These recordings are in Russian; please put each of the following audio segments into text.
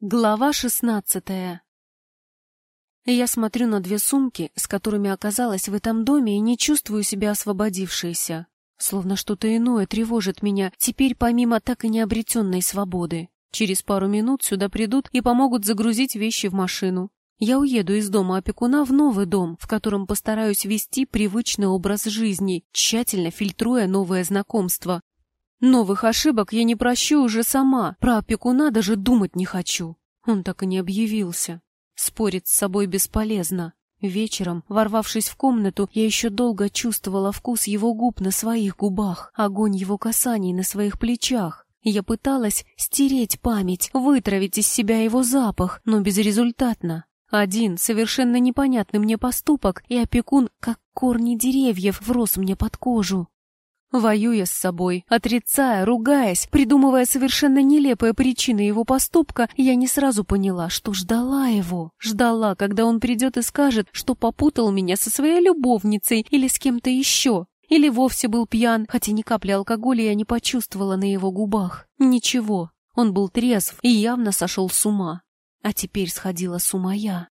Глава шестнадцатая Я смотрю на две сумки, с которыми оказалась в этом доме, и не чувствую себя освободившейся. Словно что-то иное тревожит меня, теперь помимо так и необретенной свободы. Через пару минут сюда придут и помогут загрузить вещи в машину. Я уеду из дома опекуна в новый дом, в котором постараюсь вести привычный образ жизни, тщательно фильтруя новое знакомство, Новых ошибок я не прощу уже сама, про опекуна даже думать не хочу. Он так и не объявился. Спорить с собой бесполезно. Вечером, ворвавшись в комнату, я еще долго чувствовала вкус его губ на своих губах, огонь его касаний на своих плечах. Я пыталась стереть память, вытравить из себя его запах, но безрезультатно. Один совершенно непонятный мне поступок, и опекун, как корни деревьев, врос мне под кожу. Воюя с собой, отрицая, ругаясь, придумывая совершенно нелепые причины его поступка, я не сразу поняла, что ждала его. Ждала, когда он придет и скажет, что попутал меня со своей любовницей или с кем-то еще. Или вовсе был пьян, хотя ни капли алкоголя я не почувствовала на его губах. Ничего, он был трезв и явно сошел с ума. А теперь сходила с ума я.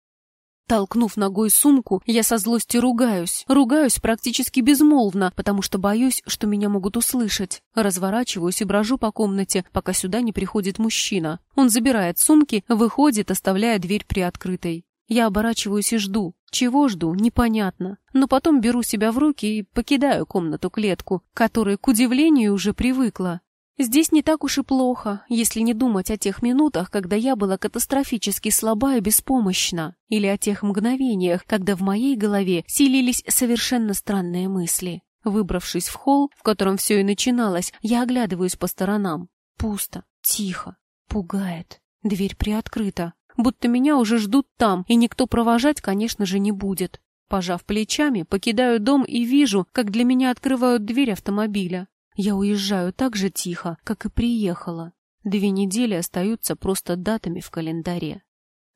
Толкнув ногой сумку, я со злости ругаюсь. Ругаюсь практически безмолвно, потому что боюсь, что меня могут услышать. Разворачиваюсь и брожу по комнате, пока сюда не приходит мужчина. Он забирает сумки, выходит, оставляя дверь приоткрытой. Я оборачиваюсь и жду. Чего жду, непонятно. Но потом беру себя в руки и покидаю комнату-клетку, которой, к удивлению, уже привыкла. Здесь не так уж и плохо, если не думать о тех минутах, когда я была катастрофически слаба и беспомощна, или о тех мгновениях, когда в моей голове селились совершенно странные мысли. Выбравшись в холл, в котором все и начиналось, я оглядываюсь по сторонам. Пусто, тихо, пугает. Дверь приоткрыта, будто меня уже ждут там, и никто провожать, конечно же, не будет. Пожав плечами, покидаю дом и вижу, как для меня открывают дверь автомобиля. Я уезжаю так же тихо, как и приехала. Две недели остаются просто датами в календаре.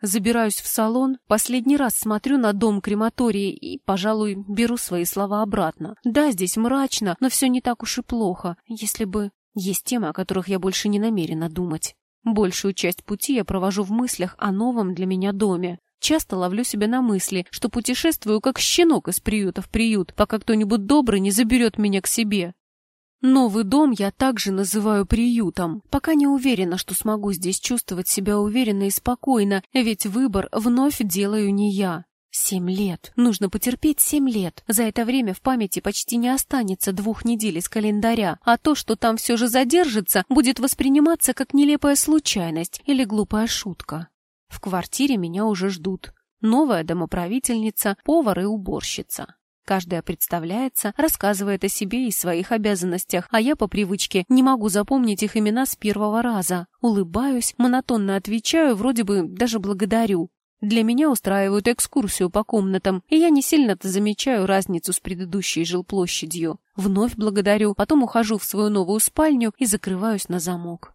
Забираюсь в салон, последний раз смотрю на дом крематории и, пожалуй, беру свои слова обратно. Да, здесь мрачно, но все не так уж и плохо, если бы... Есть темы, о которых я больше не намерена думать. Большую часть пути я провожу в мыслях о новом для меня доме. Часто ловлю себя на мысли, что путешествую как щенок из приюта в приют, пока кто-нибудь добрый не заберет меня к себе. Новый дом я также называю приютом. Пока не уверена, что смогу здесь чувствовать себя уверенно и спокойно, ведь выбор вновь делаю не я. Семь лет. Нужно потерпеть семь лет. За это время в памяти почти не останется двух недель из календаря, а то, что там все же задержится, будет восприниматься как нелепая случайность или глупая шутка. В квартире меня уже ждут. Новая домоправительница, повар и уборщица. Каждая представляется, рассказывает о себе и своих обязанностях, а я по привычке не могу запомнить их имена с первого раза. Улыбаюсь, монотонно отвечаю, вроде бы даже благодарю. Для меня устраивают экскурсию по комнатам, и я не сильно-то замечаю разницу с предыдущей жилплощадью. Вновь благодарю, потом ухожу в свою новую спальню и закрываюсь на замок.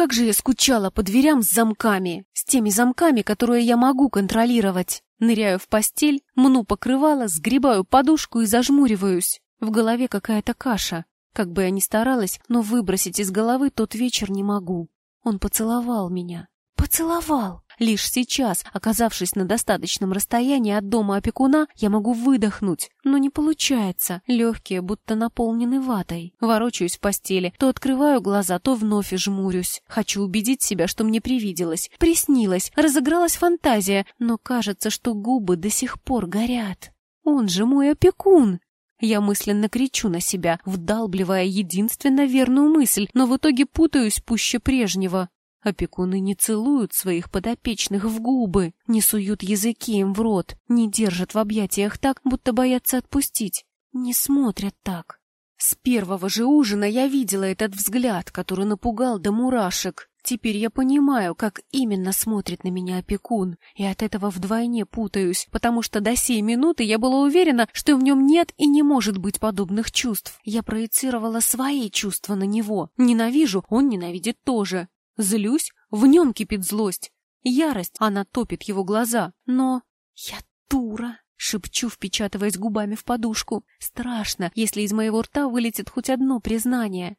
Как же я скучала по дверям с замками, с теми замками, которые я могу контролировать. Ныряю в постель, мну покрывало, сгребаю подушку и зажмуриваюсь. В голове какая-то каша. Как бы я ни старалась, но выбросить из головы тот вечер не могу. Он поцеловал меня. Поцеловал! Лишь сейчас, оказавшись на достаточном расстоянии от дома опекуна, я могу выдохнуть, но не получается. Легкие будто наполнены ватой. Ворочаюсь в постели, то открываю глаза, то вновь жмурюсь. Хочу убедить себя, что мне привиделось, приснилось, разыгралась фантазия, но кажется, что губы до сих пор горят. Он же мой опекун! Я мысленно кричу на себя, вдалбливая единственно верную мысль, но в итоге путаюсь пуще прежнего. Опекуны не целуют своих подопечных в губы, не суют языки им в рот, не держат в объятиях так, будто боятся отпустить, не смотрят так. С первого же ужина я видела этот взгляд, который напугал до мурашек. Теперь я понимаю, как именно смотрит на меня опекун, и от этого вдвойне путаюсь, потому что до сей минуты я была уверена, что в нем нет и не может быть подобных чувств. Я проецировала свои чувства на него. Ненавижу, он ненавидит тоже. Злюсь, в нем кипит злость. Ярость, она топит его глаза. Но я дура, шепчу, впечатываясь губами в подушку. Страшно, если из моего рта вылетит хоть одно признание.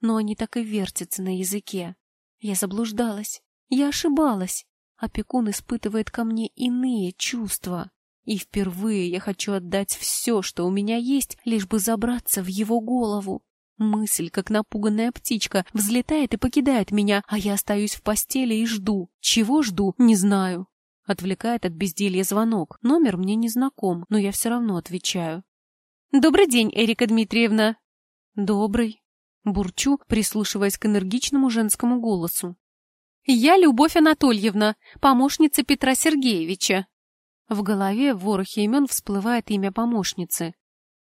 Но они так и вертятся на языке. Я заблуждалась. Я ошибалась. Опекун испытывает ко мне иные чувства. И впервые я хочу отдать все, что у меня есть, лишь бы забраться в его голову. Мысль, как напуганная птичка, взлетает и покидает меня, а я остаюсь в постели и жду. Чего жду, не знаю. Отвлекает от безделья звонок. Номер мне не знаком, но я все равно отвечаю. «Добрый день, Эрика Дмитриевна!» «Добрый!» Бурчу, прислушиваясь к энергичному женскому голосу. «Я Любовь Анатольевна, помощница Петра Сергеевича!» В голове в ворохе имен всплывает имя помощницы.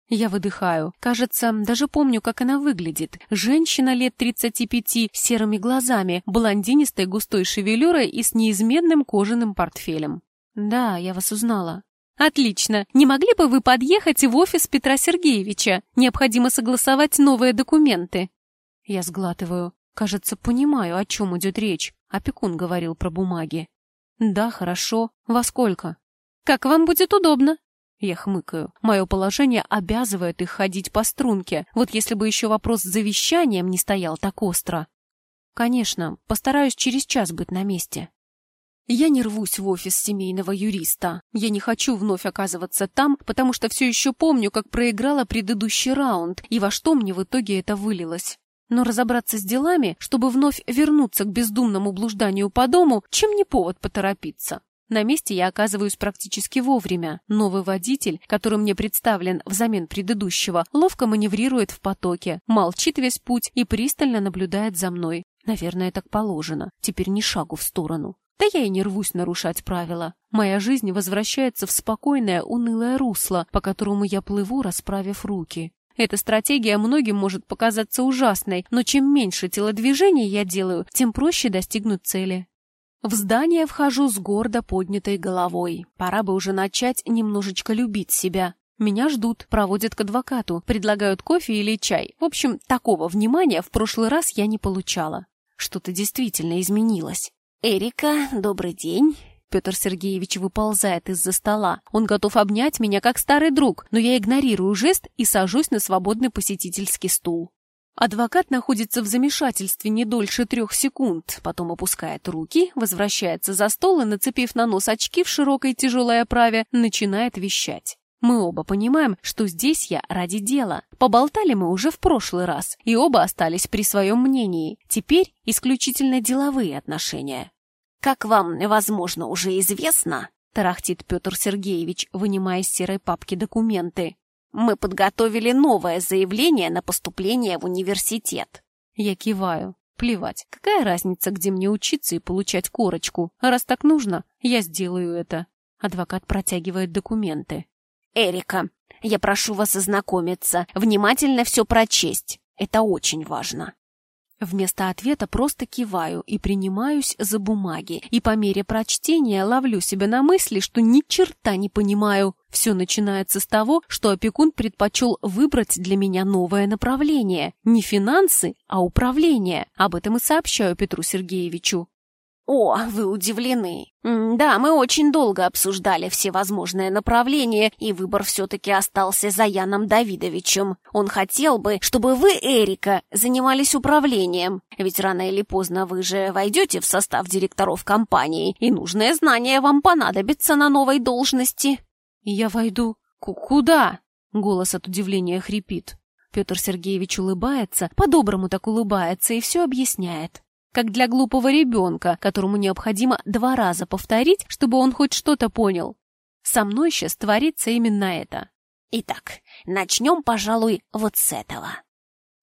Я выдыхаю. Кажется, даже помню, как она выглядит. Женщина лет 35, с серыми глазами, блондинистой густой шевелюрой и с неизменным кожаным портфелем. Да, я вас узнала. Отлично. Не могли бы вы подъехать в офис Петра Сергеевича? Необходимо согласовать новые документы. Я сглатываю. Кажется, понимаю, о чем идет речь. Опекун говорил про бумаги. Да, хорошо. Во сколько? Как вам будет удобно. Я хмыкаю. Мое положение обязывает их ходить по струнке. Вот если бы еще вопрос с завещанием не стоял так остро. Конечно, постараюсь через час быть на месте. Я не рвусь в офис семейного юриста. Я не хочу вновь оказываться там, потому что все еще помню, как проиграла предыдущий раунд и во что мне в итоге это вылилось. Но разобраться с делами, чтобы вновь вернуться к бездумному блужданию по дому, чем не повод поторопиться. На месте я оказываюсь практически вовремя. Новый водитель, который мне представлен взамен предыдущего, ловко маневрирует в потоке, молчит весь путь и пристально наблюдает за мной. Наверное, так положено. Теперь ни шагу в сторону. Да я и не рвусь нарушать правила. Моя жизнь возвращается в спокойное, унылое русло, по которому я плыву, расправив руки. Эта стратегия многим может показаться ужасной, но чем меньше телодвижений я делаю, тем проще достигнуть цели. В здание вхожу с гордо поднятой головой. Пора бы уже начать немножечко любить себя. Меня ждут, проводят к адвокату, предлагают кофе или чай. В общем, такого внимания в прошлый раз я не получала. Что-то действительно изменилось. «Эрика, добрый день!» Петр Сергеевич выползает из-за стола. Он готов обнять меня как старый друг, но я игнорирую жест и сажусь на свободный посетительский стул. Адвокат находится в замешательстве не дольше трех секунд, потом опускает руки, возвращается за стол и, нацепив на нос очки в широкой тяжелой оправе, начинает вещать. Мы оба понимаем, что здесь я ради дела. Поболтали мы уже в прошлый раз, и оба остались при своем мнении. Теперь исключительно деловые отношения. «Как вам, возможно, уже известно», — тарахтит Петр Сергеевич, вынимая из серой папки документы, мы подготовили новое заявление на поступление в университет. Я киваю. Плевать, какая разница, где мне учиться и получать корочку. Раз так нужно, я сделаю это. Адвокат протягивает документы. Эрика, я прошу вас ознакомиться, внимательно все прочесть. Это очень важно. Вместо ответа просто киваю и принимаюсь за бумаги, и по мере прочтения ловлю себя на мысли, что ни черта не понимаю. Все начинается с того, что опекун предпочел выбрать для меня новое направление. Не финансы, а управление. Об этом и сообщаю Петру Сергеевичу. «О, вы удивлены. Да, мы очень долго обсуждали все возможные направления, и выбор все-таки остался за Яном Давидовичем. Он хотел бы, чтобы вы, Эрика, занимались управлением, ведь рано или поздно вы же войдете в состав директоров компании, и нужное знание вам понадобится на новой должности». «Я войду. К куда?» — голос от удивления хрипит. Петр Сергеевич улыбается, по-доброму так улыбается и все объясняет как для глупого ребенка, которому необходимо два раза повторить, чтобы он хоть что-то понял. Со мной сейчас творится именно это. Итак, начнем, пожалуй, вот с этого.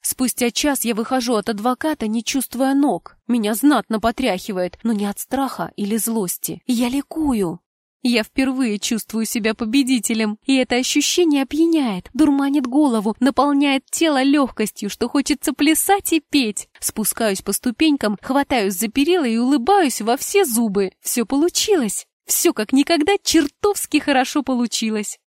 Спустя час я выхожу от адвоката, не чувствуя ног. Меня знатно потряхивает, но не от страха или злости. Я ликую. Я впервые чувствую себя победителем, и это ощущение опьяняет, дурманит голову, наполняет тело легкостью, что хочется плясать и петь. Спускаюсь по ступенькам, хватаюсь за перила и улыбаюсь во все зубы. Все получилось. Все как никогда чертовски хорошо получилось.